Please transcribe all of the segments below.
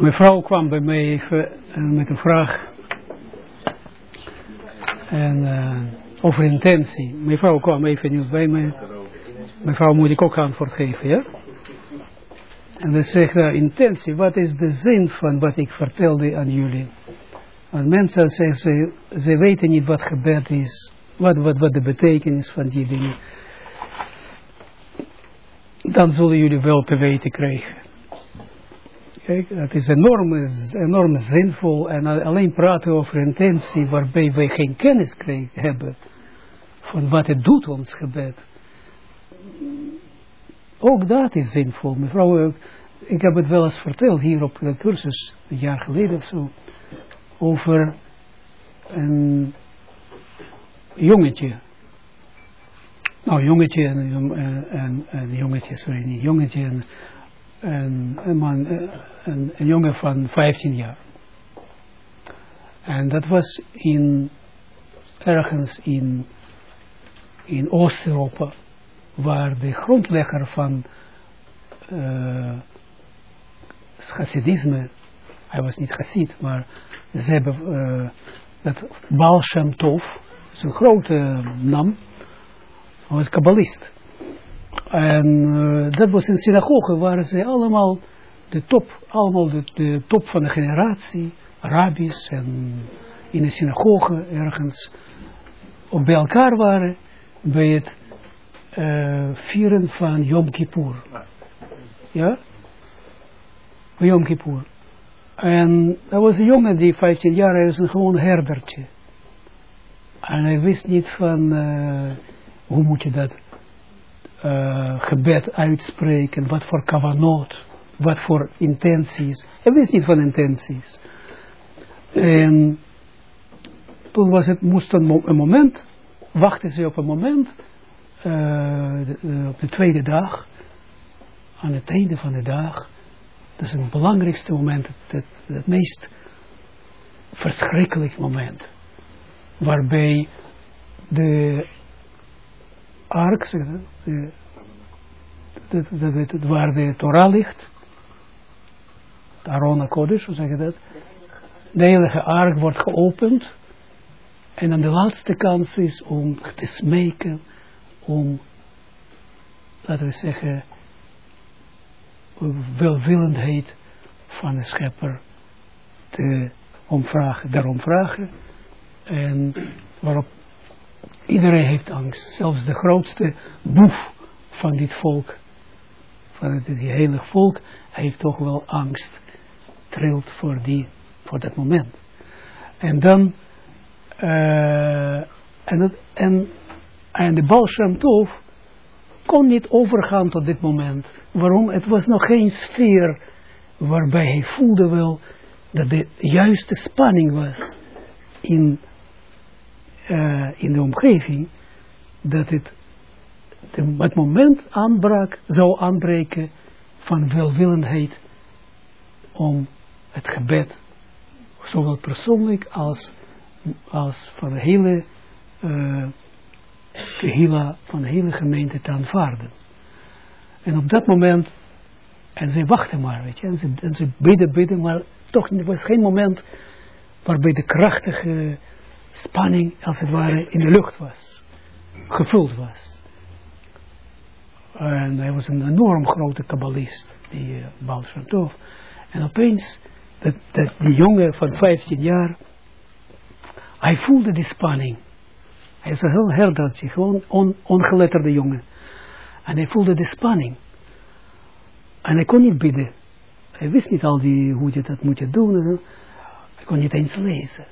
Mevrouw kwam bij mij even uh, met een vraag en, uh, over intentie. Mevrouw kwam even nieuws bij mij. Mevrouw moet ik ook antwoord geven, ja? En dan zegt uh, intentie, wat is de zin van wat ik vertelde aan jullie? Want mensen zeggen, ze, ze weten niet wat gebed is, wat, wat, wat de betekenis van die dingen. Dan zullen jullie wel te weten krijgen. Kijk, het is enorm, enorm zinvol en alleen praten over intentie waarbij wij geen kennis hebben van wat het doet ons gebed. Ook dat is zinvol. Mevrouw, ik heb het wel eens verteld hier op de cursus, een jaar geleden of zo, over een jongetje. Nou, jongetje en een, een jongetje, sorry, niet jongetje en een, een man, een, een jongen van 15 jaar. En dat was in, ergens in, in Oost-Europa, waar de grondlegger van uh, Hasidisme, hij was niet Hasid, maar ze hebben uh, dat Baal Shem Tov, een grote hij was kabbalist. En uh, dat was een synagoge waar ze allemaal de top, allemaal de, de top van de generatie, rabbis en in de synagoge ergens op bij elkaar waren bij het uh, vieren van Yom Kippur. Ja? Yom Kippur. En dat was een jongen die 15 jaar is, een gewoon herdertje. En hij wist niet van, uh, hoe moet je dat uh, gebed uitspreken, wat voor kavanot, wat voor intenties. Hij wist niet van intenties. En toen was het, moest een, een moment, wachten ze op een moment, de, uh, op de tweede dag, aan het einde van de dag, dat is het belangrijkste moment, het, het, het meest verschrikkelijk moment, waarbij de ark, de, de, de, waar de Torah ligt, Arona Kodesh, hoe zeg je dat? De heilige ark wordt geopend en dan de laatste kans is om te smeken, om, laten we zeggen, welwillendheid van de schepper te omvragen, daarom vragen. En waarop iedereen heeft angst. Zelfs de grootste boef van dit volk, van het heilig volk, heeft toch wel angst. Trilt voor, die, voor dat moment. En dan, uh, en, dat, en, de Baal Shem Tov kon niet overgaan tot dit moment. Waarom? Het was nog geen sfeer waarbij hij voelde wel dat de juiste spanning was in, uh, in de omgeving, dat het het moment aanbrak, zou aanbreken van welwillendheid om het gebed, zowel persoonlijk als, als van de hele uh, van de hele gemeente te aanvaarden. En op dat moment, en ze wachten maar, weet je, en ze, en ze bidden, bidden, maar toch was geen moment waarbij de krachtige spanning, als het ware, in de lucht was, gevuld was. En hij was een enorm grote kabbalist, die uh, Baal Tov. En opeens, dat, dat, die jongen van 15 jaar, hij voelde die spanning. Hij is een heel herdertje, gewoon on, ongeletterde jongen. En hij voelde de spanning. En hij kon niet bidden. Hij wist niet al die, hoe je dat moet doen. Hij kon niet eens lezen.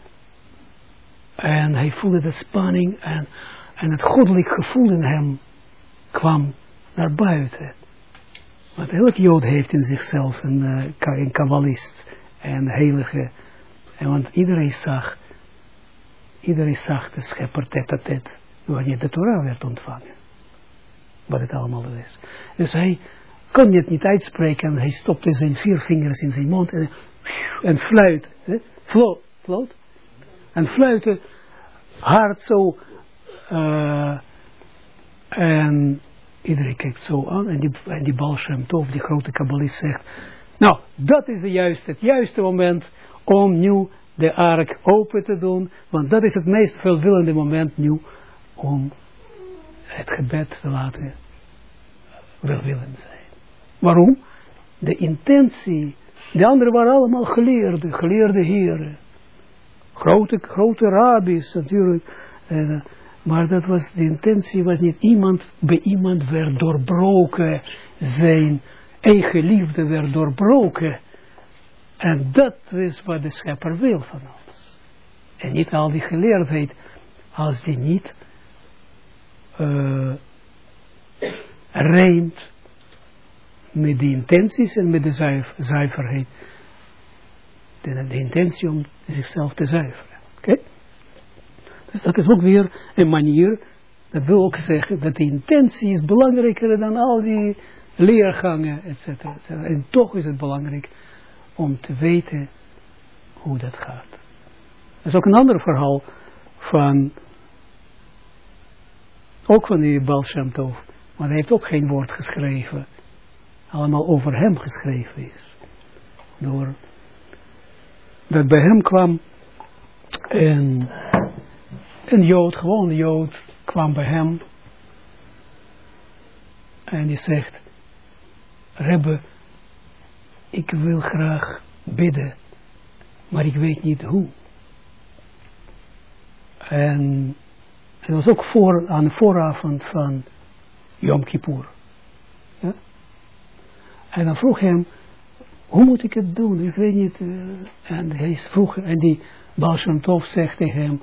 En hij voelde de spanning en, het goddelijk gevoel in hem kwam naar buiten. Want elk jood heeft in zichzelf een, uh, een kabbalist en heilige. En want iedereen zag, iedereen zag de schepper tet a tet, wanneer de Torah werd ontvangen. Wat het allemaal is. Dus hij kon het niet uitspreken en hij stopte zijn vier vingers in zijn mond en, fluit. Floot, floot. En fluiten hard zo. Uh, en Iedereen kijkt zo aan en die, en die die grote kabbalist zegt, Nou, dat is de juiste, het juiste moment om nu de ark open te doen, want dat is het meest verwillende moment nu om het gebed te laten welwillend zijn. Waarom? De intentie, de anderen waren allemaal geleerde, geleerde heren. Grote, grote rabbis natuurlijk. Uh, maar dat was, de intentie was niet iemand, bij iemand werd doorbroken, zijn eigen liefde werd doorbroken. En dat is wat de schepper wil van ons. En niet al die geleerdheid, als die niet uh, rijmt met de intenties en met de zuiverheid. De, intentie om zichzelf te zuiveren. Oké? Dus dat is ook weer een manier, dat wil ook zeggen, dat de intentie is belangrijker dan al die leergangen, etc. Et en toch is het belangrijk om te weten hoe dat gaat. Dat is ook een ander verhaal van, ook van die Baal Shem Tov, maar hij heeft ook geen woord geschreven, allemaal over hem geschreven is. Door, dat bij hem kwam een een Jood, gewoon een Jood, kwam bij hem. En die zegt, Rebbe, ik wil graag bidden, maar ik weet niet hoe. En het was ook voor, aan de vooravond van Yom Kippur. Ja? En dan vroeg hem, hoe moet ik het doen? Ik weet niet. Uh, en hij vroeg, en die Baal zegt tegen hem,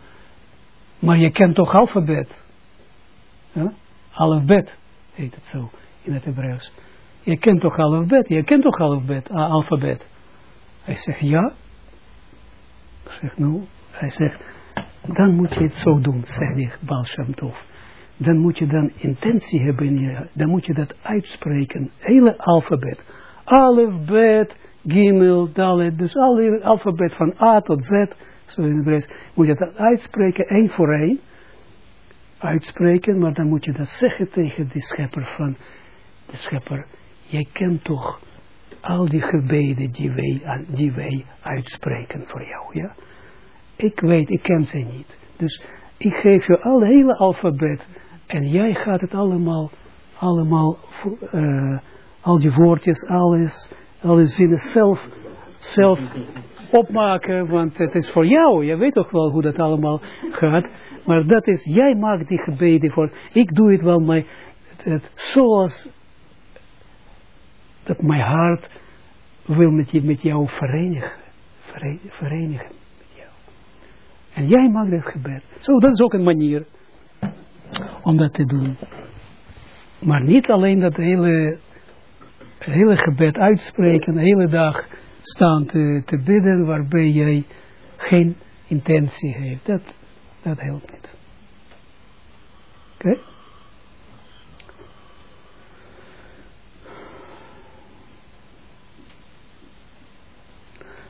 maar je kent toch alfabet? Ja? Alfabet heet het zo in het Hebreeuws. Je kent toch alfabet? Je kent toch alfabet? alfabet? Hij zegt ja. Ik zeg nou, hij zegt, dan moet je het zo doen, zegt die Baal. Dan moet je dan intentie hebben in je, dan moet je dat uitspreken, hele alfabet. Alfabet, Gimel, Dalet, dus alle alfabet van A tot Z zo in het moet je dat uitspreken, één voor één, uitspreken, maar dan moet je dat zeggen tegen de schepper van, de schepper, jij kent toch al die gebeden die wij, die wij uitspreken voor jou, ja. Ik weet, ik ken ze niet. Dus ik geef je al het hele alfabet en jij gaat het allemaal, allemaal, uh, al die woordjes, alles, alle zinnen zelf, zelf opmaken, want het is voor jou. Je weet toch wel hoe dat allemaal gaat. Maar dat is, jij maakt die gebeden voor. Ik doe het wel, maar het, zoals dat mijn hart wil met, met jou verenigen. Verenigen met jou. En jij maakt het gebed. Zo, dat is ook een manier om dat te doen. Maar niet alleen dat hele, hele gebed uitspreken, de hele dag staan te, te bidden waarbij jij geen intentie heeft. Dat, dat helpt niet. Oké?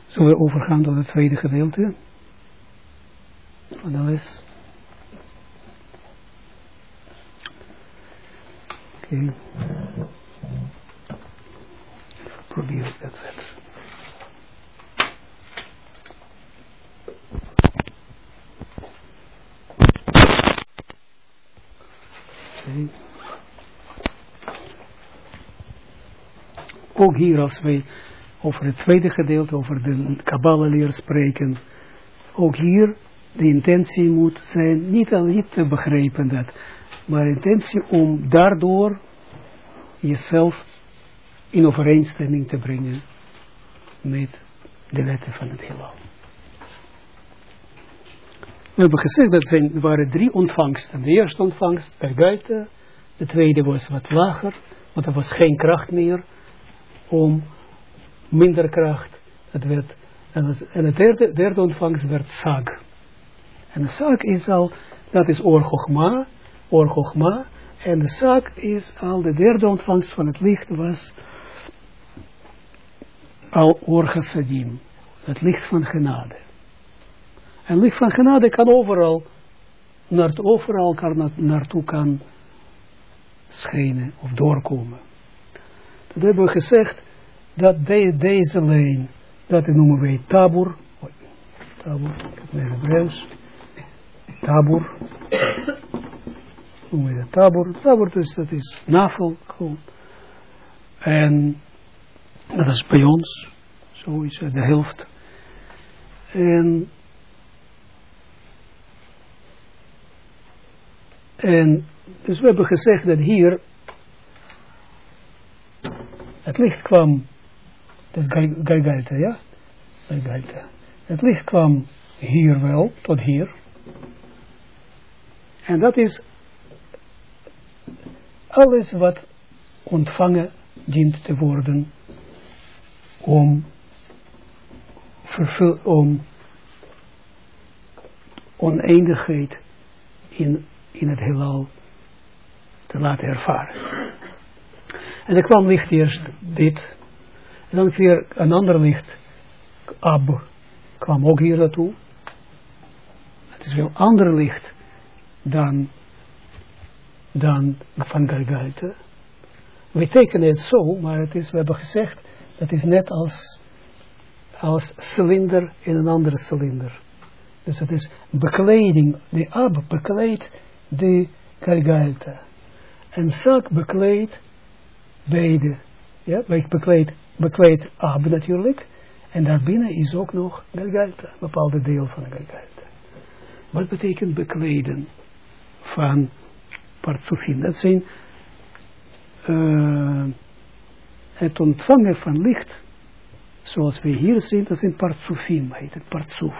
Zullen we overgaan tot het tweede gedeelte van les? Oké. Probeer dat verder. Ook hier als wij over het tweede gedeelte, over de Kabbalah spreken, ook hier de intentie moet zijn, niet al niet te begrijpen dat, maar intentie om daardoor jezelf in overeenstemming te brengen met de wetten van het heelal. We hebben gezegd dat er waren drie ontvangsten. De eerste ontvangst per buiten, de tweede was wat lager, want er was geen kracht meer om minder kracht. Het werd, en, het derde, derde ontvangst werd zag. En de zag is al, dat is orgochma, orgochma, en de zag is al, de derde ontvangst van het licht was al orgasadim, het licht van genade. En licht van genade kan overal, naar, overal kan, naartoe kan schijnen of doorkomen. Dat hebben we gezegd, dat de, deze lijn, dat noemen wij tabur, tabur, ik heb mijn Hebreeuws, tabur, noemen we dat tabur, tabur dus dat is navel, en dat is bij ons, zo is het de helft, en En dus we hebben gezegd dat hier het licht kwam, dat is Galgalta, ja? Galgalta. Het licht kwam hier wel, tot hier. En dat is alles wat ontvangen dient te worden om, vervul, om oneindigheid in in het heelal te laten ervaren. En er kwam licht eerst dit, en dan weer een ander licht, Ab, kwam ook hier naartoe. Het is wel ander licht dan, dan van Galgalte. We tekenen het zo, maar het is, we hebben gezegd, dat is net als, als cilinder in een andere cilinder. Dus het is bekleding, de ab bekleedt de Galgalta. En Sak bekleedt beide. Ja, bekleedt, bekleedt Ab natuurlijk. En daarbinnen is ook nog Galgalta, een bepaalde deel van Galgalta. Wat betekent bekleden van Partsufim? Dat zijn uh, het ontvangen van licht, zoals we hier zien, dat zijn Partsufim, heet het Partsuf.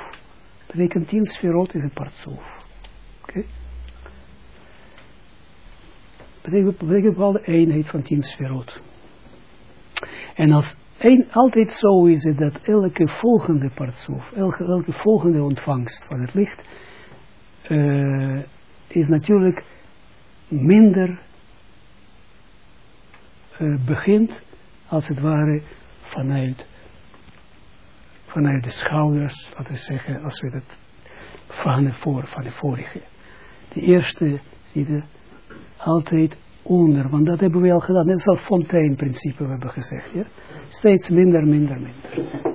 Dat betekent tien sferot is het Partsuf. Oké? betekent, betekent wel de eenheid van tien sferot. En als een, altijd zo is het dat elke volgende partsoef, elke, volgende ontvangst van het licht, uh, is natuurlijk minder uh, begint, als het ware, vanuit, vanuit de schouders, laten we zeggen, als we dat van de, voor, van de vorige. De eerste, zie je, altijd onder, want dat hebben we al gedaan. Net zoals fonteinprincipe we hebben gezegd. Ja? Steeds minder, minder, minder.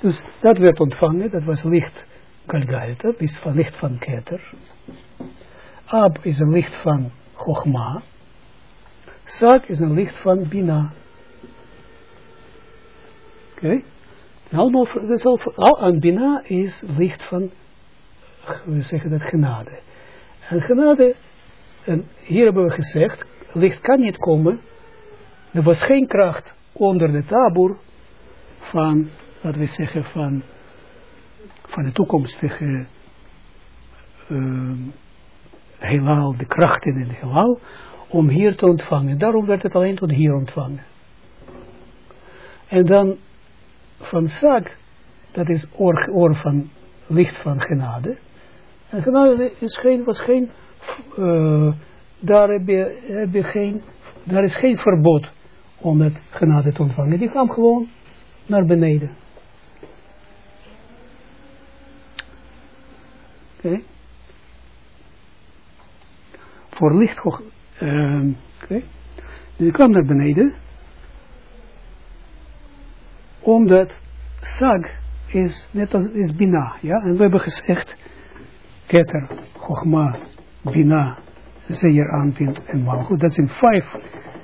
Dus dat werd ontvangen, dat was licht Galgaita, is van licht van Keter. Ab is een licht van Chogma. Sak is een licht van Bina. Oké? Okay. Allemaal, dus en Bina is licht van, we zeggen dat genade. En genade en hier hebben we gezegd, licht kan niet komen. Er was geen kracht onder de tabur van, laten we zeggen, van, van de toekomstige uh, de krachten in het heelal, om hier te ontvangen. Daarom werd het alleen tot hier ontvangen. En dan van Sag, dat is oor, van licht van genade. En genade is geen, was geen uh, daar, heb je, heb je geen, daar is geen verbod om het genade te ontvangen. Die gaan gewoon naar beneden. Oké. Voor licht, uh, oké. Dus die kwam naar beneden. Omdat sag is net als is bina, ja. En we hebben gezegd, keter, chogma, Bina, Zeer, Anpin en Malchut. Dat zijn vijf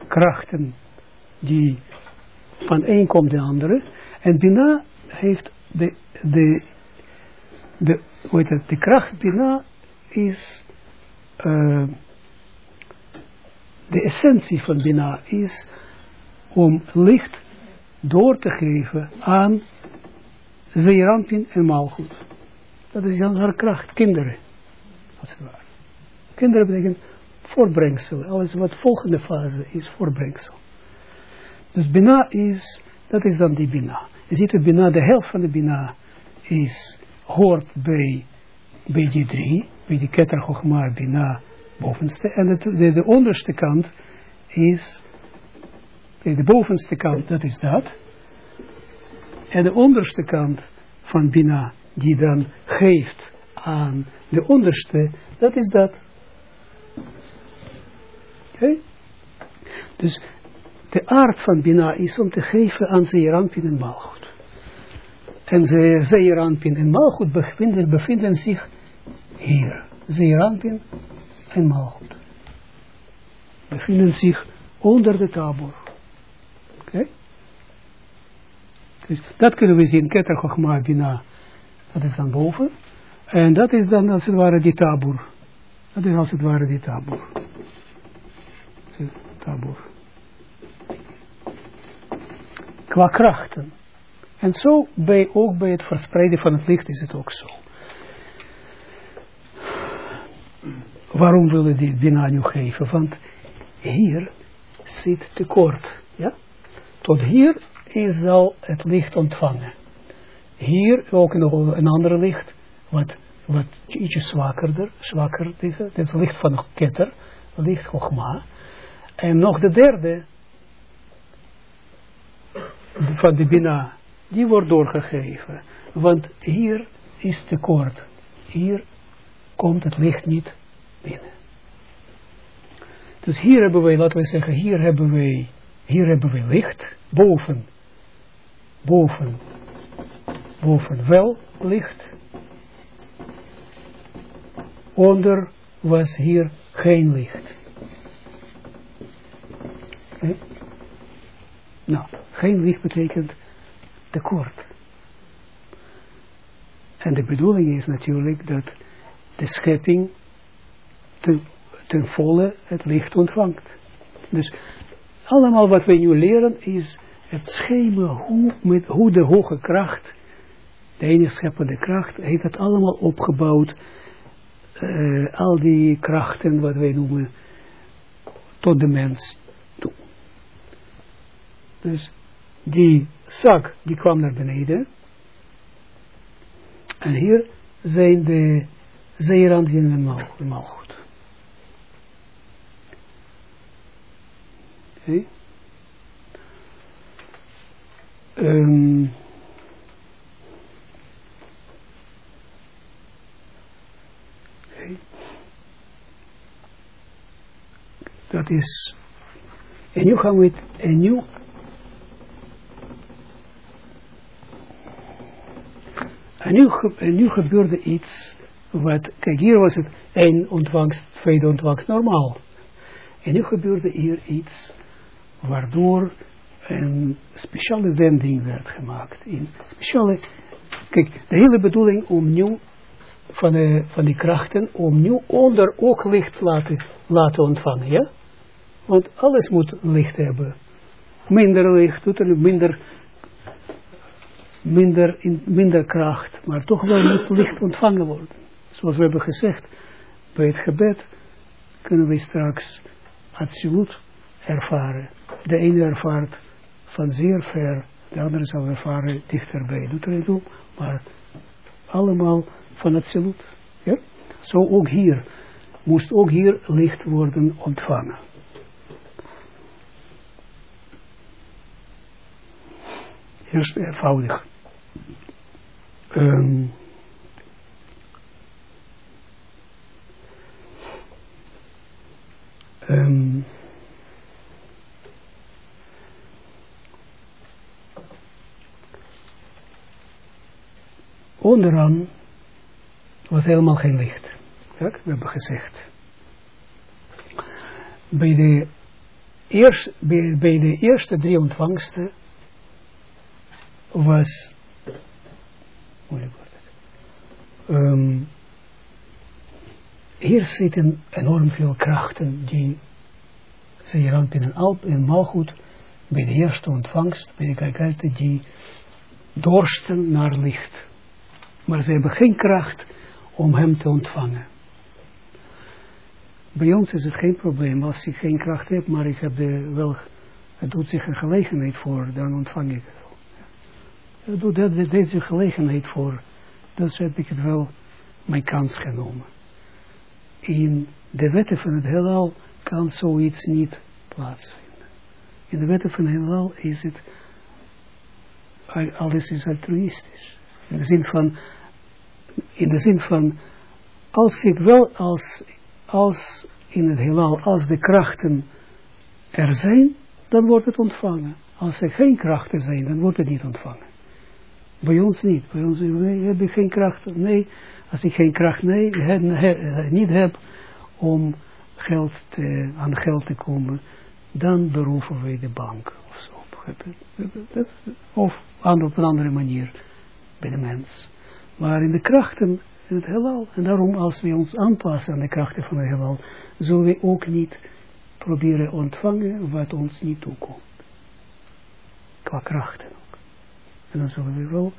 krachten die van een komt de andere. En Bina heeft de, de, de, hoe het, de kracht Bina is uh, de essentie van Bina is om licht door te geven aan Zeeranpin en Malchut. Dat is dan haar kracht, kinderen, als het ware. Kinderen betekent voorbrengsel. Alles wat volgende fase is voorbrengsel. Dus Bina is, dat is dan die Bina. Je ziet dat Bina, de helft van de Bina is, hoort bij, bij die drie, bij die Keter Bina bovenste. En de, de onderste kant is, de bovenste kant, dat is dat. En de onderste kant van Bina, die dan geeft aan de onderste, dat is dat. Okay? Dus de aard van Bina is om te geven aan Zeeranpin en Malchut. En ze, Zeeranpin en Malchut bevinden, zich hier. Zeeranpin en Malchut. Bevinden zich onder de tabor. Dus dat kunnen we zien, Keter Chochma Bina, dat is dan boven. En dat is dan als het ware die tabor. Dat is als het ware die tabor. Tabor. Qua krachten. En zo bij, ook bij het verspreiden van het licht is het ook zo. Waarom willen die Bina nu geven? Want hier zit tekort. Ja? Tot hier is zal het licht ontvangen. Hier ook nog een ander licht, wat, wat ietsje zwakkerder, zwakker is. Het is licht van ketter, licht Chogma. En nog de derde, van de Bina, die wordt doorgegeven. Want hier is tekort. Hier komt het licht niet binnen. Dus hier hebben wij, laten we zeggen, hier hebben wij, hier hebben wij licht, boven, boven, boven wel licht. Onder was hier geen licht. Nou, geen licht betekent tekort. En de bedoeling is natuurlijk dat de schepping ten, ten volle het licht ontvangt. Dus allemaal wat wij nu leren is het schema hoe, met, hoe de hoge kracht, de enige scheppende kracht, heeft het allemaal opgebouwd. Uh, al die krachten wat wij noemen tot de mens toe. Dus die zak die kwam naar beneden. En hier zijn de zeerandjen en malgoed. Okay. Dat is, en nu gaan we het, en nu, en nu gebeurde iets, wat, kijk hier was het één ontvangst, tweede ontvangst normaal. En nu gebeurde hier iets, waardoor een speciale wending werd gemaakt. In speciale, kijk, de hele bedoeling om nu van, de, van die krachten, om nu onder ook licht laten, laten ontvangen, ja? Want alles moet licht hebben. Minder licht, doet er minder, minder, in, minder kracht, maar toch wel moet licht ontvangen worden. Zoals we hebben gezegd, bij het gebed kunnen we straks absoluut ervaren. De ene ervaart van zeer ver, de andere zal ervaren dichterbij. Doet er niet toe, maar allemaal van het salut. Ja? Zo ook hier, moest ook hier licht worden ontvangen. Eerst eenvoudig. Um, onderaan was helemaal geen licht. We hebben gezegd. Bij de, eerste, bij, de eerste drie ontvangsten was. Um, hier zitten enorm veel krachten die ze in een alp in Malgoed bij de eerste ontvangst, bij de kijkijten, die dorsten naar licht maar ze hebben geen kracht om hem te ontvangen. Bij ons is het geen probleem als ik geen kracht heb, maar ik heb de, wel, het doet zich een gelegenheid voor, dan ontvang ik het. Het doet dat, deze gelegenheid voor, dus heb ik het wel mijn kans genomen. In de wetten van het heelal kan zoiets niet plaatsvinden. In de wetten van het heelal is het, alles is altruïstisch. In de zin van, in de zin van, als ik wel als, als in het heelal, als de krachten er zijn, dan wordt het ontvangen. Als er geen krachten zijn, dan wordt het niet ontvangen. Bij ons niet. Bij ons heb geen kracht. Nee, als ik geen kracht nee, niet heb om geld aan geld te komen, dan beroepen wij de bank of zo. Of op een andere manier bij de mens. Maar in de krachten in het heelal. En daarom als we ons aanpassen aan de krachten van het heelal, zullen we ook niet proberen ontvangen wat ons niet toekomt. Qua krachten ook. En dan zullen we wel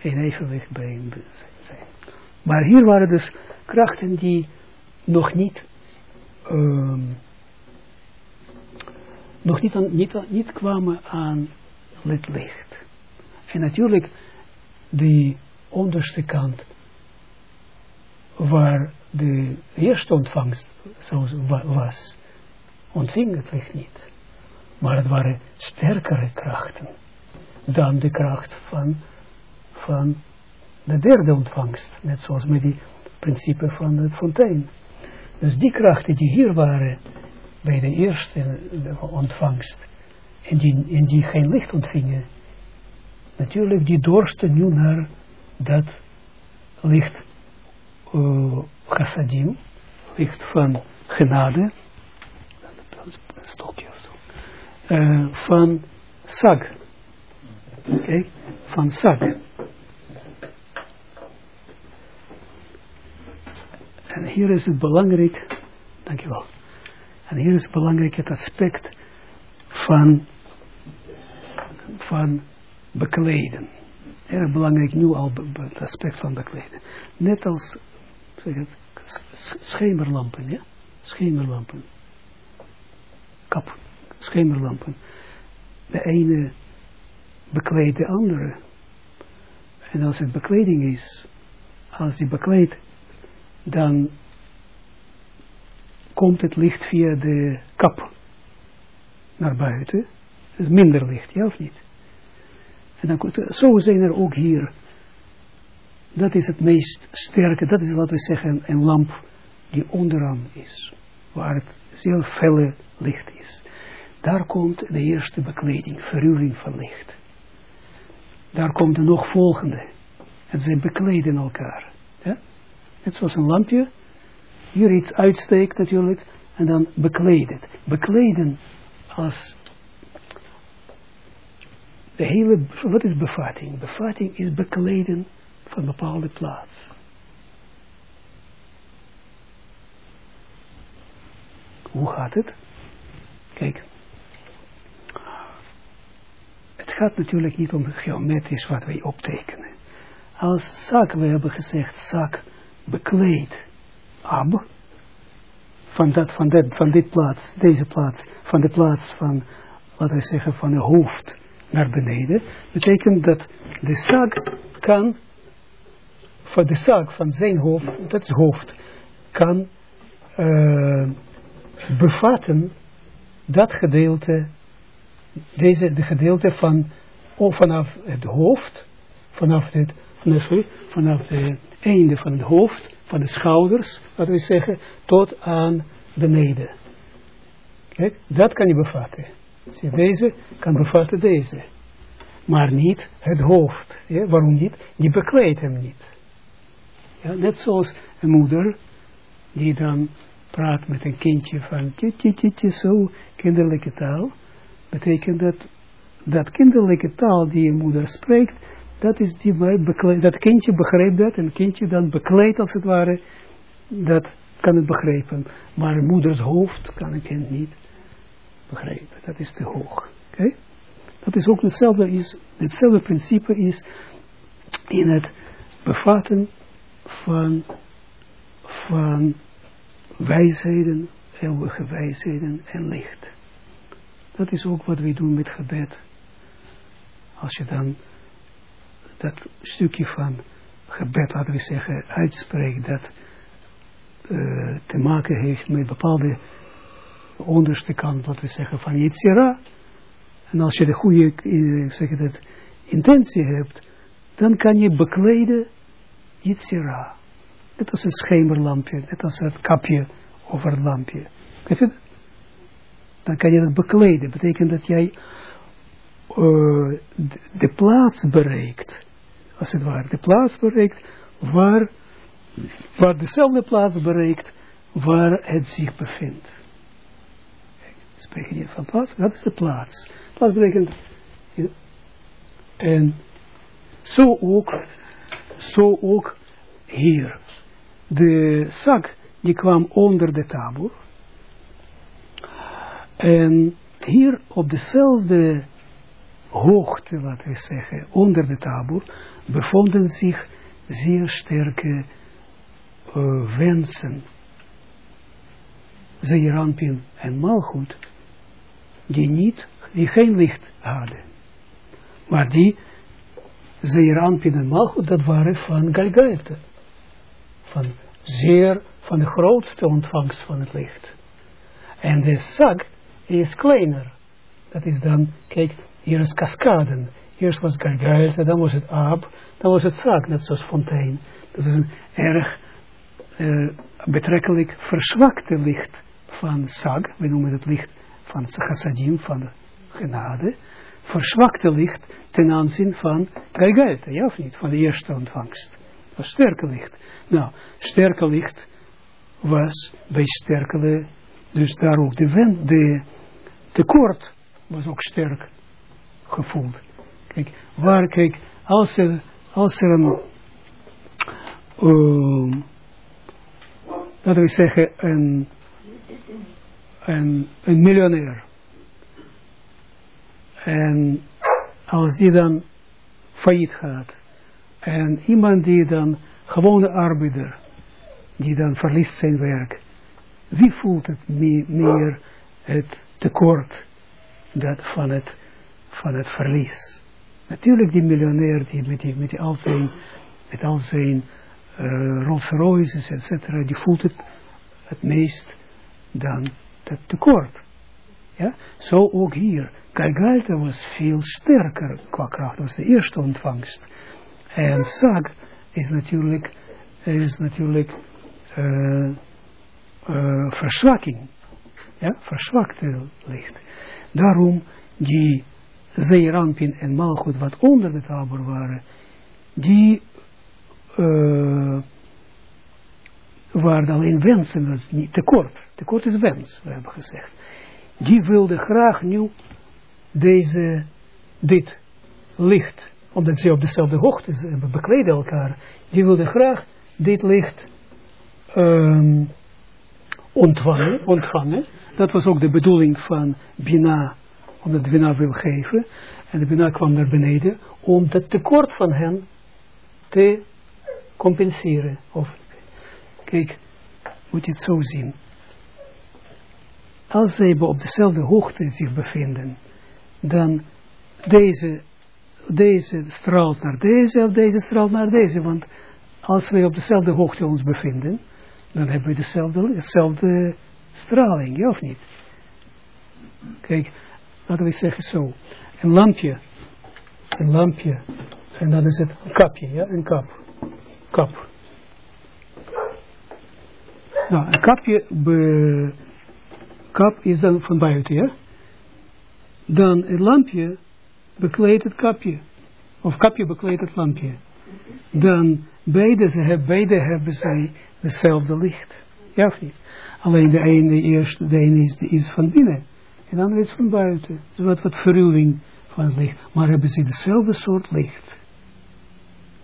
in evenwicht bij zijn. Maar hier waren dus krachten die nog niet, um, nog niet, aan, niet, niet kwamen aan het licht. En natuurlijk, die onderste kant, waar de eerste ontvangst was, ontving het licht niet. Maar het waren sterkere krachten dan de kracht van, van de derde ontvangst. Net zoals met die principe van het fontein. Dus die krachten die hier waren bij de eerste ontvangst en die, en die geen licht ontvingen, natuurlijk die dorsten nu naar dat licht uh, chassadim, licht van genade, stokje of uh, van sag, oké, okay? van sag. En hier is het belangrijk, dankjewel, en hier is belangrijk het aspect van, van bekleden. Erg belangrijk nu al het aspect van bekleden. Net als zeg het, schemerlampen, ja? Schemerlampen. Kap, schemerlampen. De ene bekleedt de andere. En als het bekleding is, als die bekleedt, dan komt het licht via de kap naar buiten. Het is minder licht, ja of niet? En dan komt, zo zijn er ook hier. Dat is het meest sterke, dat is laten we zeggen een lamp die onderaan is. Waar het zeer felle licht is. Daar komt de eerste bekleding, verruwing van licht. Daar komt de nog volgende. En ze bekleden elkaar. Ja? Net zoals een lampje. Hier iets uitsteekt natuurlijk. En dan bekleden. Bekleden als wat is bevatting? Bevatting is bekleden van een bepaalde plaats. Hoe gaat het? Kijk. Het gaat natuurlijk niet om geometrisch wat wij optekenen. Als zak, we hebben gezegd, zak bekleed ab, van, dat, van, dat, van dit plaats, deze plaats, van de plaats van, laten we zeggen, van het hoofd naar beneden, betekent dat de zak kan, van de zak van zijn hoofd, dat is hoofd, kan uh, bevatten dat gedeelte, deze, de gedeelte van, of vanaf het hoofd, vanaf het, sorry, vanaf het einde van het hoofd, van de schouders, laten we zeggen, tot aan beneden. Kijk, dat kan je bevatten. Deze kan bevatten deze. Maar niet het hoofd. Ja, waarom niet? Die bekleedt hem niet. Ja, net zoals een moeder die dan praat met een kindje van tje, zo, kinderlijke taal. Betekent dat, dat kinderlijke taal die een moeder spreekt, dat is die dat kindje begrijpt dat en het kindje dan bekleedt als het ware, dat kan het begrijpen. Maar een moeders hoofd kan een kind niet begrijpen. Dat is te hoog. Dat is ook hetzelfde, is, hetzelfde principe is in het bevatten van, van wijsheden, eeuwige wijsheden en licht. Dat is ook wat we doen met gebed. Als je dan dat stukje van gebed, laten we zeggen, uitspreekt, dat uh, te maken heeft met bepaalde onderste kant, laten we zeggen, van Yitzhira. En als je de goede uh, zeg het, intentie hebt, dan kan je bekleden Yitzhira. Net als een schemerlampje, net als het kapje over het lampje. dan kan je dat bekleden. Dat betekent dat jij de, de, plaats bereikt, als het ware, de plaats bereikt waar, waar dezelfde plaats bereikt waar het zich bevindt. Spreek je niet van plaats, dat is de plaats. Plaats betekent, en zo ook, zo ook hier. De zak die kwam onder de tabor. En hier op dezelfde hoogte, laten we zeggen, onder de tabor, bevonden zich zeer sterke uh, wensen. Zeerampin en Malchut, die niet, die geen licht hadden. Maar die Zeerampin en Malchut, dat waren van Galgalte. Van zeer, van de grootste ontvangst van het licht. En de zak is kleiner. Dat is dan, kijk, hier is cascaden. Eerst was Galgalte, dan was het Ab, dan was het zak, net zoals fontein. Dat is een erg uh, betrekkelijk verzwakte licht van Sag, we noemen het licht van Chassadim, van genade, verzwakte licht ten aanzien van Galgalte, ja of niet, van de eerste ontvangst. Dat sterke licht. Nou, sterke licht was bij sterkere, dus daar ook de, wend, de tekort was ook sterk gevoeld. Kijk, waar, kijk, als er, als er een, um, laten we zeggen, een, een, een miljonair, en als die dan failliet gaat, en iemand die dan, gewone arbeider, die dan verliest zijn werk, wie voelt het meer, het tekort dat van het, van het verlies? Natuurlijk die miljonair die met, die, met die al zijn, met al uh, Rolls Royces, etc., die voelt het het meest dan het tekort. Ja? Zo ook hier. Galgalta was veel sterker qua kracht, dat was de eerste ontvangst. En Sag is natuurlijk, is natuurlijk uh, uh, verzwakking. Ja, verzwakte licht. Daarom die Zeerampin en Malchut wat onder de tabor waren, die uh, waren alleen wensen, dat is niet tekort. Tekort is wens, we hebben gezegd. Die wilde graag nu deze, dit licht, omdat ze op dezelfde hoogte bekleden elkaar, die wilde graag dit licht um, ontvangen, ontvangen. Dat was ook de bedoeling van Bina, omdat Bina wil geven. En de Bina kwam naar beneden om het tekort van hen te compenseren. Of, kijk, moet je het zo zien. Als zij op dezelfde hoogte zich bevinden, dan deze, deze straalt naar deze, of deze straalt naar deze. Want als wij op dezelfde hoogte ons bevinden, dan hebben we dezelfde, dezelfde straling, ja of niet? Kijk, laten we zeggen zo. Een lampje, een lampje, en dan is het een kapje, ja, een kap, kap. Nou, een kapje, be, kap is dan van buiten, ja. Dan een lampje bekleedt het kapje. Of kapje bekleedt het lampje. Dan beide, ze hebben, beide hebben zij hetzelfde licht. Ja of niet? Alleen de ene, eerst, de ene is, is van binnen. En de andere is van buiten. Dus wat, wat verruwing van het licht. Maar hebben ze dezelfde soort licht.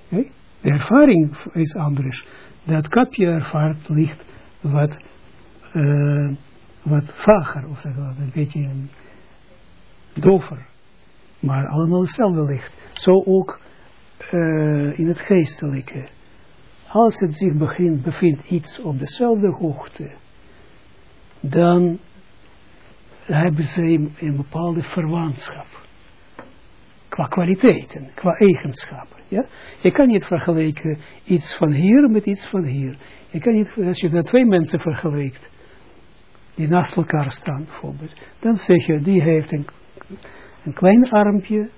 De ervaring is anders. Dat kapje ervaart licht wat, uh, wat vager, of zeg maar, een beetje dover. Maar allemaal hetzelfde licht. Zo ook uh, in het geestelijke. Als het zich begint, bevindt iets op dezelfde hoogte, dan hebben ze een bepaalde verwantschap. Qua kwaliteiten, qua eigenschappen. Ja? Je kan niet vergelijken iets van hier met iets van hier. Je kan niet, als je twee mensen vergelijkt, die naast elkaar staan bijvoorbeeld, dan zeg je, die heeft een, een klein armpje,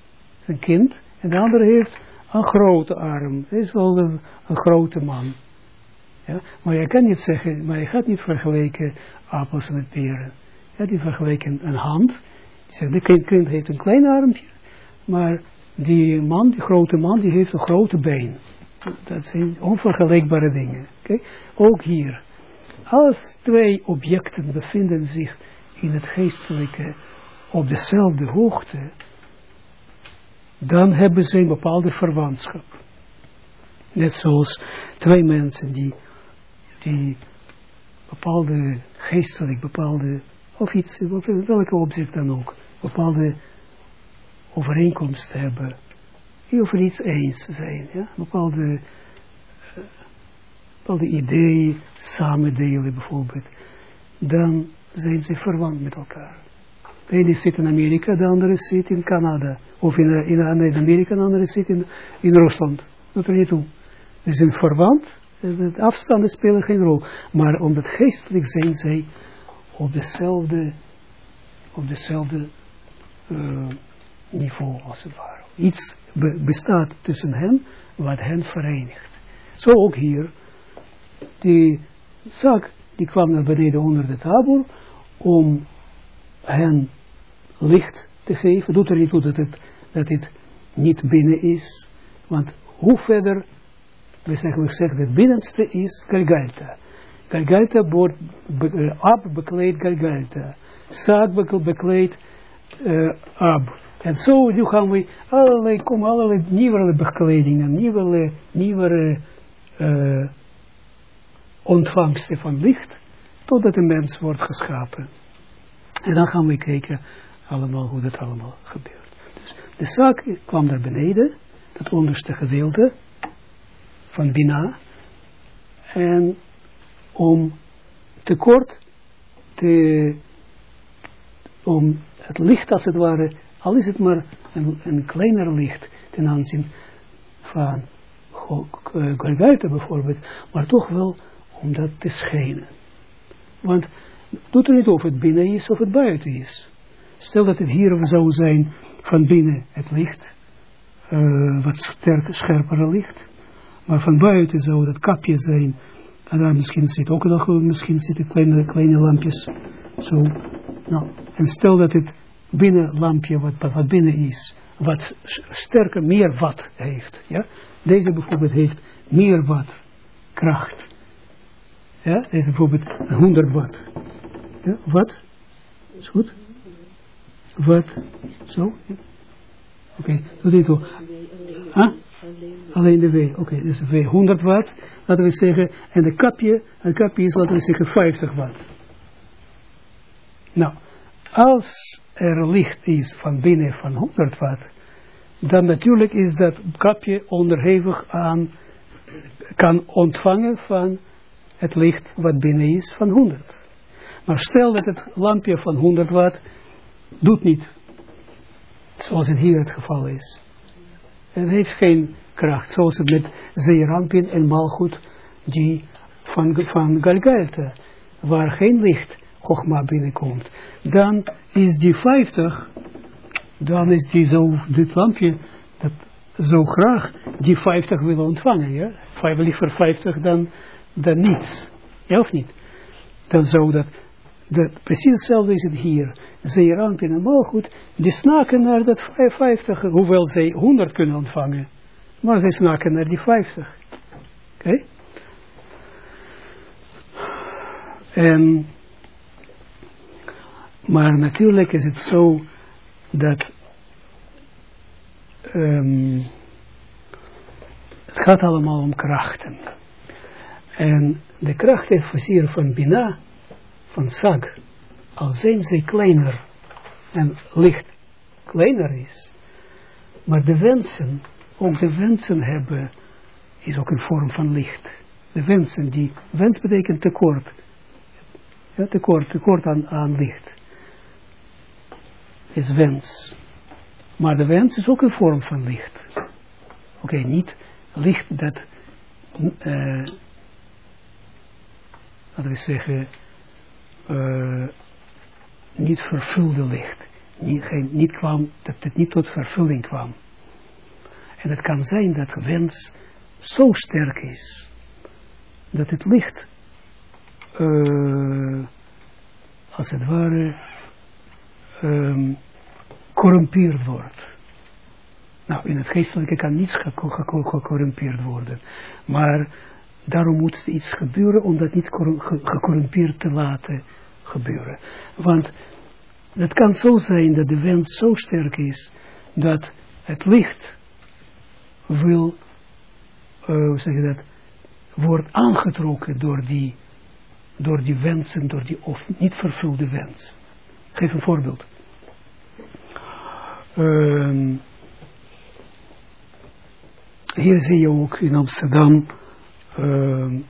een kind, en de andere heeft een grote arm. Hij is wel een, een grote man. Ja? Maar je kan niet zeggen, maar je gaat niet vergelijken appels met peren. Ja, die vergelijken een hand. Die zegt, de kind, kind heeft een klein armpje, maar die man, die grote man, die heeft een grote been. Dat zijn onvergelijkbare dingen. Ook hier. Als twee objecten bevinden zich in het geestelijke op dezelfde hoogte, dan hebben ze een bepaalde verwantschap. Net zoals twee mensen die, die bepaalde geestelijk, bepaalde, of iets, welke opzicht dan ook, bepaalde overeenkomst hebben, die over iets eens zijn, ja, bepaalde, bepaalde ideeën samen delen bijvoorbeeld, dan zijn ze verwant met elkaar. De ene zit in Amerika, de andere zit in Canada. Of in, in, in Amerika, de andere zit in, in Rusland. Dat er niet toe. Ze zijn verwant. De afstanden spelen geen rol. Maar omdat geestelijk zijn zij op dezelfde, op dezelfde niveau als het ware. Iets be bestaat tussen hen wat hen verenigt. Zo ook hier. Die zak die kwam naar beneden onder de tabel om hen licht te geven. Doet er niet toe dat het, dat het niet binnen is. Want hoe verder, we zeggen, we zeggen het binnenste is Galgalta. Galgalta wordt be, Ab bekleedt Galgalta. Saak bekleedt uh, Ab. En zo nu gaan we allerlei, komen allerlei nieuwe bekledingen, nieuwe, nieuwe uh, ontvangsten van licht, totdat een mens wordt geschapen. En dan gaan we kijken allemaal hoe dat allemaal gebeurt. Dus de zaak kwam naar beneden, het onderste gedeelte van Bina. En om tekort te, om het licht als het ware, al is het maar een, kleiner licht ten aanzien van Golgotha bijvoorbeeld, maar toch wel om dat te schijnen. Want doet er niet of het binnen is of het buiten is. Stel dat het hier zou zijn van binnen het licht, uh, wat sterker, scherpere licht, maar van buiten zou het kapje zijn, en daar misschien zit ook nog, misschien zitten kleine, kleine lampjes, zo. Nou, en stel dat het binnenlampje, wat, wat binnen is, wat sterker, meer watt heeft, ja. Deze bijvoorbeeld heeft meer watt kracht. Ja, bijvoorbeeld 100 watt. Ja, watt. Is goed? Wat? Zo? Oké, doe dit ook. Huh? Alleen de W. Oké, okay, dus W 100 watt, laten we zeggen. En de kapje, het kapje is, laten we zeggen, 50 watt. Nou, als er licht is van binnen van 100 watt, dan natuurlijk is dat kapje onderhevig aan, kan ontvangen van het licht wat binnen is van 100. Maar stel dat het lampje van 100 watt doet niet. Zoals het hier het geval is. Het heeft geen kracht. Zoals het met Zeerampin en Malchut die van, van. Waar geen licht Chogma binnenkomt. Dan is die 50. Dan is die zo, dit lampje. Dat zo graag die 50 wil ontvangen. Ja? Liever 50 dan, dan niets. Ja of niet? Dan zou dat dat, precies hetzelfde is het hier. Zeeranpin en Malgoed, die snaken naar dat 50, hoewel zij 100 kunnen ontvangen. Maar zij snaken naar die 50. Oké? En, maar natuurlijk is het zo dat um, het gaat allemaal om krachten. En de krachten van Bina van Sag, al zijn ze kleiner en licht kleiner is, maar de wensen, ook de wensen hebben, is ook een vorm van licht. De wensen, die, wens betekent tekort. Ja, tekort, tekort aan, aan licht. Is wens. Maar de wens is ook een vorm van licht. Oké, niet licht dat, uh, laten we zeggen, uh, niet vervulde licht. Niet, geen, niet kwam, dat het niet tot vervulling kwam. En het kan zijn dat wens zo sterk is, dat het licht, uh, als het ware, um, wordt. Nou, in het geestelijke kan niets gecorrumpeerd worden. Maar daarom moet er iets gebeuren om dat niet gecorrumpeerd te laten gebeuren. Want het kan zo zijn dat de wens zo sterk is dat het licht wil, uh, zeg dat, wordt aangetrokken door die, door die wensen, door die of niet vervulde wens. geef een voorbeeld. Uh, hier zie je ook in Amsterdam, uh,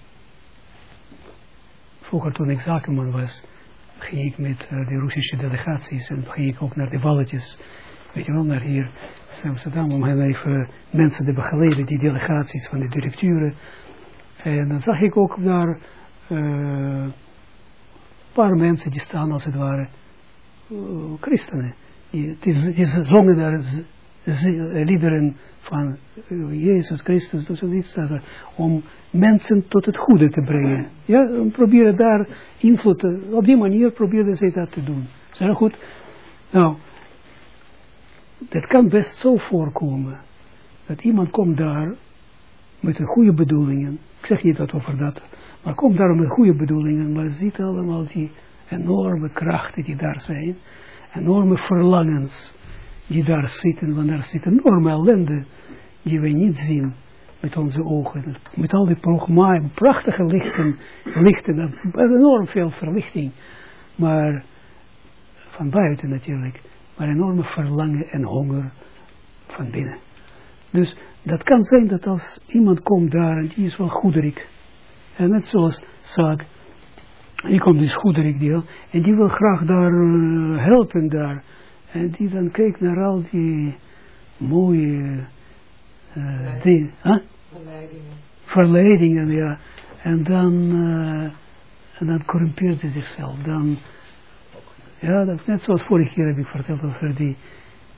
vroeger toen ik zakenman was, ging ik met uh, de Russische delegaties en ging ik ook naar de walletjes, weet je wel, naar hier in Amsterdam, om hen even mensen te begeleiden, die delegaties van de directeuren. En dan zag ik ook daar een uh, paar mensen die staan als het ware uh, christenen. Die, die, die zongen daar liederen van Jezus Christus, dus iets om mensen tot het goede te brengen. Ja, proberen daar invloed, te, op die manier proberen ze dat te doen. Zeg goed? Nou, dat kan best zo voorkomen, dat iemand komt daar met een goede bedoelingen, ik zeg niet dat over dat, maar komt daar met goede bedoelingen, maar ziet allemaal die enorme krachten die daar zijn, enorme verlangens die daar zitten, want daar zit enorme ellende die we niet zien met onze ogen. Met al die prachtige lichten, lichten, enorm veel verlichting, maar van buiten natuurlijk, maar enorme verlangen en honger van binnen. Dus dat kan zijn dat als iemand komt daar en die is wel goederik, en net zoals Saak, die komt dus goederik die, en die wil graag daar uh, helpen daar, en die dan kijkt naar al die mooie uh, dingen. Huh? Verleidingen. Verleidingen, ja. En dan, uh, en dan corrumpeert hij zichzelf. Dan, ja, dat is net zoals vorige keer heb ik verteld over die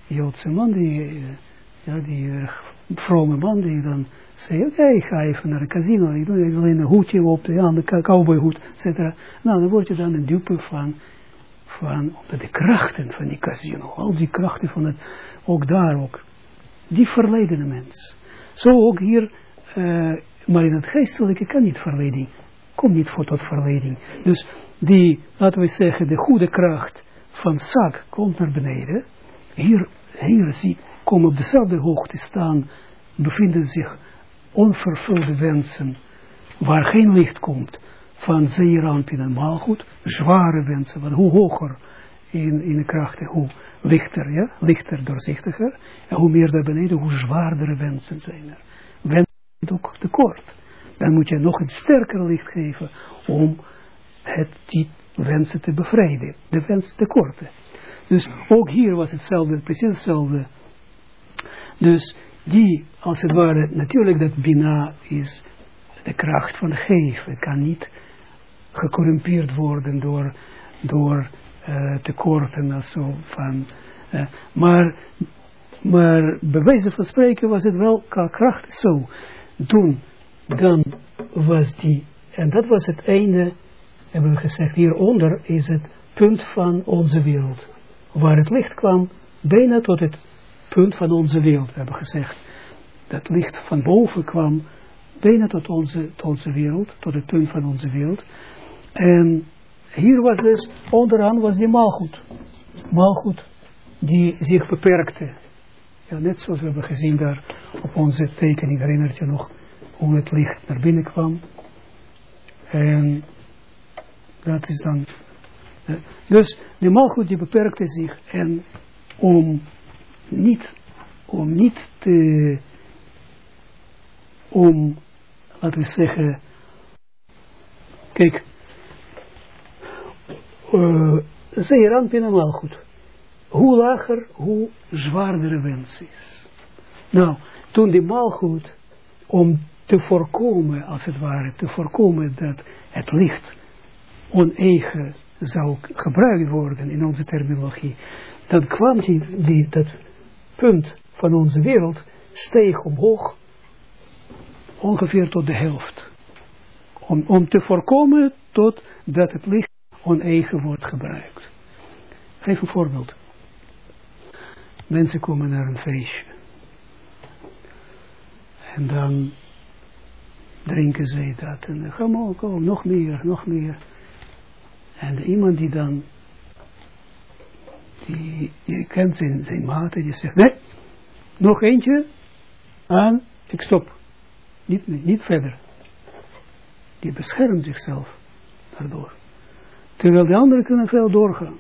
Joodse man, die, ja, die uh, vrome man, die dan zei, oké, ik ga even naar een casino, ik doe even een hoedje op, ja, een cowboyhoed, et cetera. Nou, dan word je dan een dupe van van de krachten van die casino, al die krachten van het, ook daar ook, die verleiden de mens. Zo ook hier, uh, maar in het geestelijke kan niet verleiding, komt niet voor tot verleiding. Dus die, laten we zeggen, de goede kracht van zak komt naar beneden. Hier, hier zie, komen op dezelfde hoogte staan, bevinden zich onvervulde wensen, waar geen licht komt van zeerampin en maalgoed, zware wensen, want hoe hoger in, in de krachten, hoe lichter, ja, lichter, doorzichtiger, en hoe meer daar beneden, hoe zwaardere wensen zijn er. Wensen ook tekort. Dan moet je nog een sterker licht geven om het, die wensen te bevrijden, de wensen tekorten. Dus ook hier was hetzelfde, precies hetzelfde. Dus die, als het ware, natuurlijk dat Bina is de kracht van geven, kan niet gecorrumpeerd worden door, door uh, tekorten en zo van. Uh, maar, maar bij wijze van spreken was het wel qua kracht zo. Toen, dan was die, en dat was het einde, hebben we gezegd, hieronder is het punt van onze wereld. Waar het licht kwam, bijna tot het punt van onze wereld, we hebben gezegd. Dat licht van boven kwam bijna tot onze, tot onze wereld, tot het punt van onze wereld. En hier was dus, onderaan was die maalgoed. Maalgoed die zich beperkte. Ja, net zoals we hebben gezien daar op onze tekening, herinnert je nog hoe het licht naar binnen kwam. En dat is dan... dus de maalgoed die beperkte zich en om niet, om niet te... om, laten we zeggen... Kijk, uh, zeer helemaal goed. Hoe lager, hoe zwaarder de wens is. Nou, toen die maalgoed, om te voorkomen, als het ware, te voorkomen dat het licht oneigen zou gebruikt worden in onze terminologie, dan kwam die, die, dat punt van onze wereld steeg omhoog ongeveer tot de helft. Om, om te voorkomen tot dat het licht oneigen wordt gebruikt. Geef een voorbeeld. Mensen komen naar een feestje. En dan drinken ze dat. En dan gaan we ook nog meer, nog meer. En iemand die dan, die, kent zijn, zijn maat, die zegt, nee, nog eentje, en ik stop. Niet, niet verder. Die beschermt zichzelf daardoor. Terwijl de anderen kunnen veel doorgaan.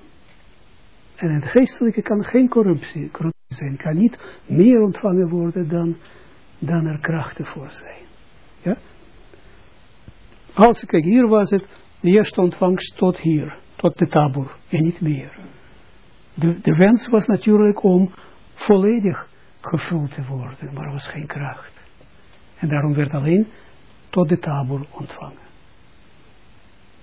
En het geestelijke kan geen corruptie, zijn. Kan niet meer ontvangen worden dan, dan er krachten voor zijn. Ja? Als, kijk, hier was het de eerste ontvangst tot hier, tot de tabor, en niet meer. De, wens was natuurlijk om volledig gevuld te worden, maar er was geen kracht. En daarom werd alleen tot de tabor ontvangen.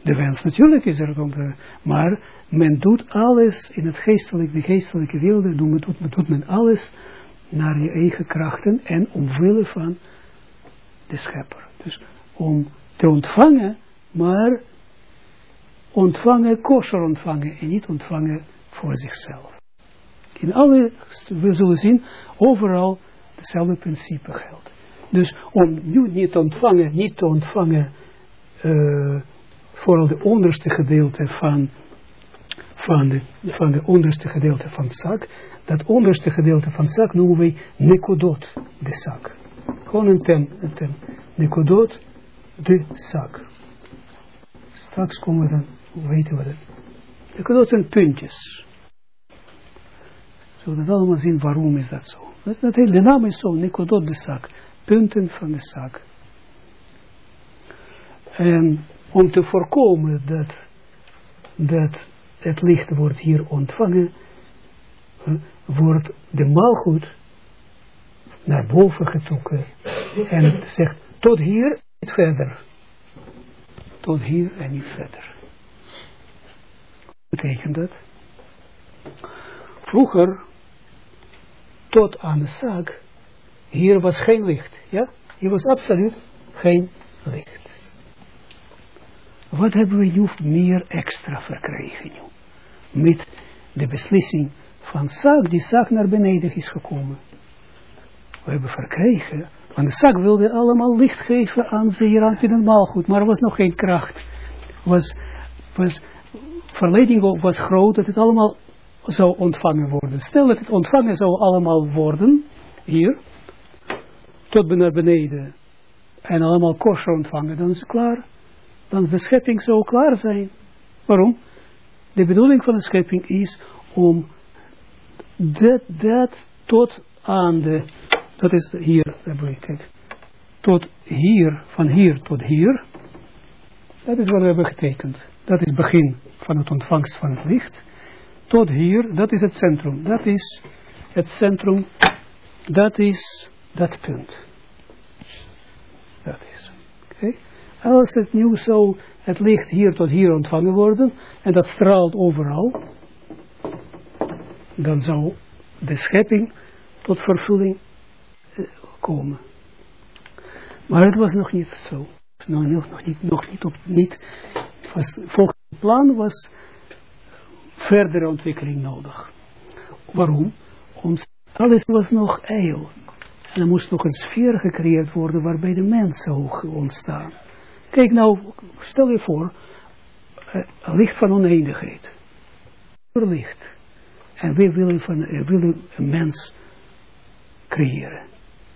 De wens natuurlijk is er, maar men doet alles in het geestelijke, de geestelijke wereld, doet, doet men alles naar je eigen krachten en omwille van de schepper. Dus om te ontvangen, maar ontvangen, kosher ontvangen en niet ontvangen voor zichzelf. In alle, we zullen zien, overal hetzelfde principe geldt. Dus om nu niet te ontvangen, niet te ontvangen, uh, vooral de onderste gedeelte van, van, de, van de onderste gedeelte van de zak, dat onderste gedeelte van de zak noemen wij nekodot, de zak. Gewoon een tem, een tem. Nekodot, de zak. Straks komen we dan, weten we het. Nekodot zijn puntjes. Zullen we allemaal zien waarom is dat zo. Dat is, dat de naam is zo, nekodot de zak. Punten van de zak. En om te voorkomen dat, dat het licht wordt hier ontvangen, wordt de maalgoed naar boven getrokken. En het zegt, tot hier, niet verder. Tot hier en niet verder. Betekent dat? Vroeger, tot aan de zaak, hier was geen licht. Ja? Hier was absoluut geen licht. Wat hebben we nu meer extra verkregen nu? Met de beslissing van zaak, die zaak naar beneden is gekomen. We hebben verkregen, want de zaak wilde allemaal licht geven aan Zeerank in het maalgoed, maar er was nog geen kracht. Was, was, verleiding was groot dat het allemaal zou ontvangen worden. Stel dat het ontvangen zou allemaal worden, hier, tot naar beneden, en allemaal kosher ontvangen, dan is het klaar dan de schepping zou klaar zijn. Waarom? De bedoeling van de schepping is om dat, dat tot aan de, dat is hier, kijk, tot hier, van hier tot hier, dat is wat we hebben getekend. Dat is het begin van het ontvangst van het licht. Tot hier, dat is het centrum. Dat is het centrum, dat is dat punt. Dat is, oké. Als het nu zo, het licht hier tot hier ontvangen worden, en dat straalt overal, dan zou de schepping tot vervulling eh, komen. Maar het was nog niet zo. Nog, nog, nog, niet, nog niet op, niet, was, volgens het plan was verdere ontwikkeling nodig. Waarom? Omdat alles was nog eil. En er moest nog een sfeer gecreëerd worden waarbij de mens zou ontstaan. Kijk nou, stel je voor, uh, licht van oneindigheid. Licht. En we willen, van, uh, willen een mens creëren.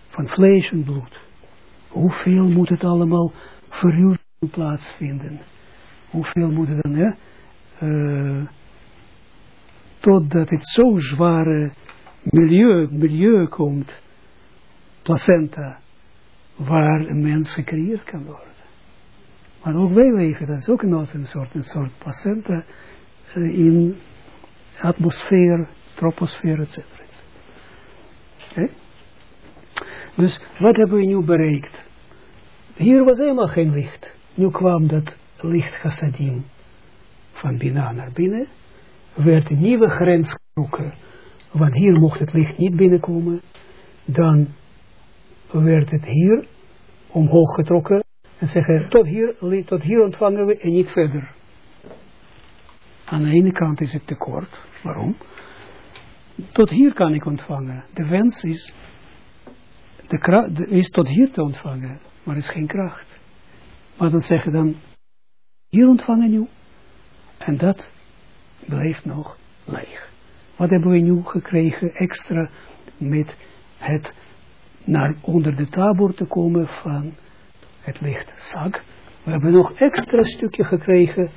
Van vlees en bloed. Hoeveel moet het allemaal verhuurd plaatsvinden? Hoeveel moet het dan, ja? Uh, totdat het zo zware milieu, milieu komt, placenta, waar een mens gecreëerd kan worden. Maar ook wij leven, dat is ook een soort, een soort placenta uh, in atmosfeer, troposfeer, etc. Okay? Dus wat hebben we nu bereikt? Hier was helemaal geen licht. Nu kwam dat licht chassadim van binnen naar binnen. Werd een nieuwe grens getrokken. Want hier mocht het licht niet binnenkomen. Dan werd het hier omhoog getrokken en zeggen, tot hier, tot hier ontvangen we en niet verder. Aan de ene kant is het tekort. Waarom? Tot hier kan ik ontvangen. De wens is, de kracht, is tot hier te ontvangen, maar is geen kracht. Maar dan zeggen dan, hier ontvangen nu. En dat blijft nog leeg. Wat hebben we nu gekregen extra met het naar onder de tabor te komen van het licht zak. We hebben nog extra stukje gekregen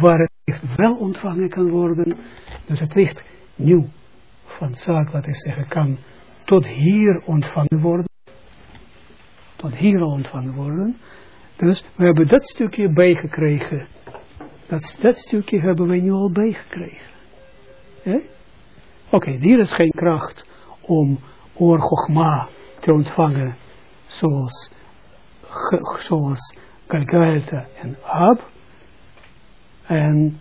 waar het licht wel ontvangen kan worden. Dus het licht nieuw van zaak, laat ik zeggen, kan tot hier ontvangen worden. Tot hier al ontvangen worden. Dus we hebben dat stukje bijgekregen. Dat, dat stukje hebben we nu al bijgekregen. Oké, okay, hier is geen kracht om oorgogma te ontvangen zoals, zoals Galgalta en Ab. En,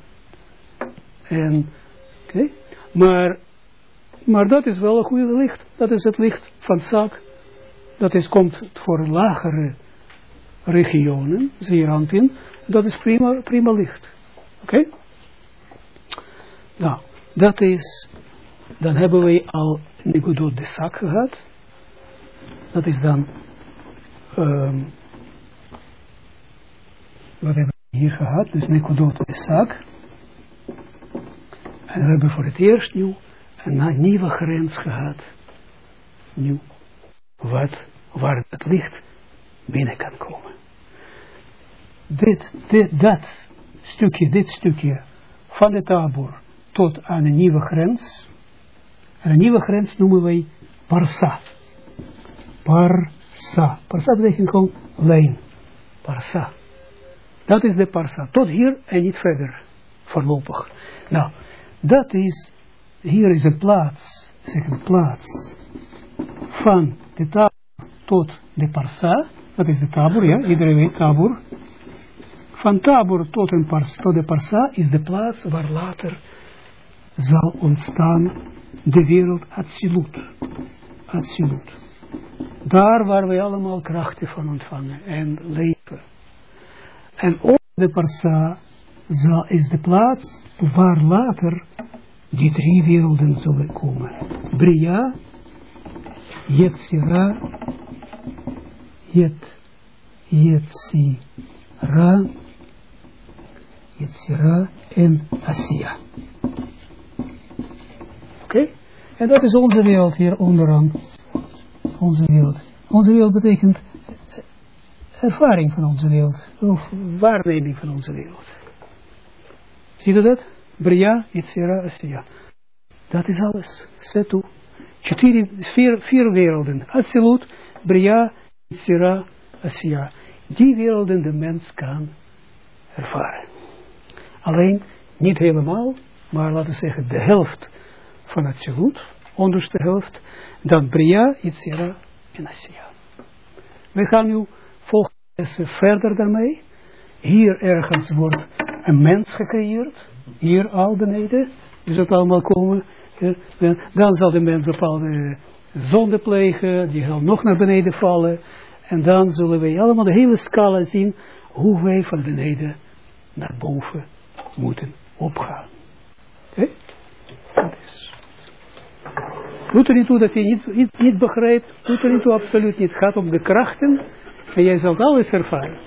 en oké, maar, maar dat is wel een goede licht. Dat is het licht van Zak. Dat is, komt voor lagere regionen, in. Dat is prima, prima licht. Oké? Nou, dat is, dan hebben we al Nigodot de Zak gehad. Dat is dan, um, wat hebben we hier gehad, dus Nikodot de Zak. En we hebben voor het eerst nu een nieuwe grens gehad. Nu, wat, waar het licht binnen kan komen. Dit, dit, dat stukje, dit stukje van de tabor tot aan een nieuwe grens. En een nieuwe grens noemen wij Parsa. Parsa. Parsa betekent gewoon lijn. Parsa. Dat is de parsa. Tot hier en niet verder. Voorlopig. Nou, dat is, hier is een plaats, zeg een plaats, van de tabor tot de parsa. Dat is de tabor, ja, iedereen weet tabor. Van tabor tot, een pars, tot de parsa is de plaats waar later zal ontstaan de wereld Atsilut. Atsilut. Daar waar wij allemaal krachten van ontvangen en leven. En op de parsa is de plaats waar later die drie werelden zullen komen. Bria, Yetzira, Yet, Yetsi, Ra, Yetzira en Asiya. Oké? En dat is onze wereld hier onderaan. Onze wereld. Onze wereld betekent ervaring van onze wereld. Of waarneming van onze wereld. Ziet u dat? Bria, Yetzira, Asiya. Dat is alles. Zet toe. Vier, vier werelden. Absoluut. Bria, Yitzira, Asiya. Die werelden de mens kan ervaren. Alleen, niet helemaal, maar laten we zeggen de helft van het Absoluut, onderste helft, dan Bria, Yitzira en Asiya. We gaan nu volgende verder daarmee. Hier ergens wordt een mens gecreëerd, hier al beneden, is het allemaal komen. Dan zal de mens bepaalde zonde plegen, die zal nog naar beneden vallen. En dan zullen wij allemaal de hele scala zien hoe wij van beneden naar boven moeten opgaan. Oké? Dat is. Doet er niet toe dat je niet, niet, niet begrijpt. Doet er niet toe, absoluut niet. Het gaat om de krachten. En jij zult alles ervaren.